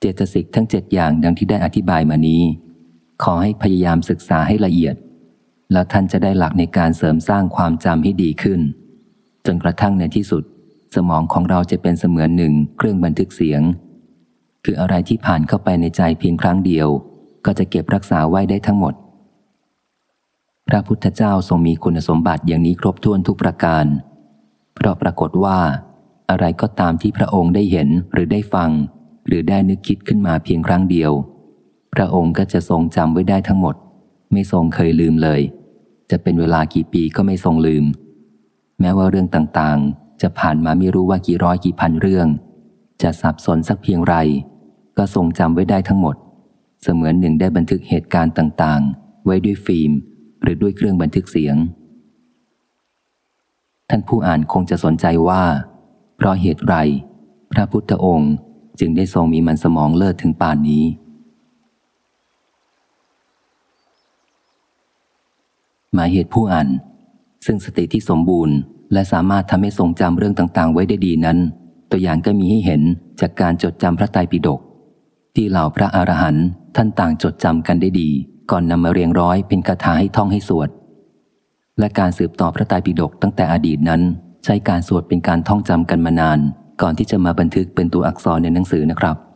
เจตสิกทั้งเจ็ดอย่างดังที่ได้อธิบายมานี้ ขอให้พยายามศึกษาให้ละเอียด แล้วท่านจะได้หลักในการเสริมสร้างความจำให้ดีขึ้น จนกระทั่งในที่สุด สมองของเราจะเป็นเสมือนหนึ่งเครื่องบันทึกเสียง คืออะไรที่ผ่านเข้าไปในใจเพียงครั้งเดียว ก็จะเก็บรักษาไว้ได้ทั้งหมด พระพุทธเจ้าทรงมีคุณสมบัติอย่างนี้ครบถ้วนทุกประการ เพราะปรากฏว่า อะไรก็ตามที่พระองค์ได้เห็นหรือได้ฟัง หรือได้นึกคิดขึ้นมาเพียงครั้งเดียว พระองค์ก็จะทรงจำไว้ได้ทั้งหมด ไม่ทรงเคยลืมเลย จะเป็นเวลากี่ปีก็ไม่ทรงลืม แม้ว่าเรื่องต่างๆ จะผ่านมาไม่รู้ว่ากี่ร้อยกี่พันเรื่อง จะสับสนสักเพียงไร ก็ทรงจำไว้ได้ทั้งหมด เสมือนหนึ่งได้บันทึกเหตุการณ์ต่างๆ ไว้ด้วยฟิล์ม หรือด้วยเครื่องบันทึกเสียง ท่านผู้อ่านคงจะสนใจว่า เพราะเหตุไร พระพุทธองค์ จึงได้ทรงมีมันสมองเลิศถึงป่านนี้ หมายเหตุผู้อ่าน ซึ่งสติที่สมบูรณ์ และสามารถทำให้ทรงจำเรื่องต่าง ๆ ไว้ได้ดีนั้น ตัวอย่างก็มีให้เห็นจากการจดจำพระไตรปิฎกที่เหล่าพระอรหันต์ท่านต่างจดจำกันได้ดี ก่อนนำมาเรียงร้อยเป็นคาถาให้ท่องให้สวด และการสืบต่อพระไตรปิฎกตั้งแต่อดีตนั้น ใช้การสวดเป็นการท่องจำกันมานาน ก่อนที่จะมาบันทึกเป็นตัวอักษรในหนังสือนะครับ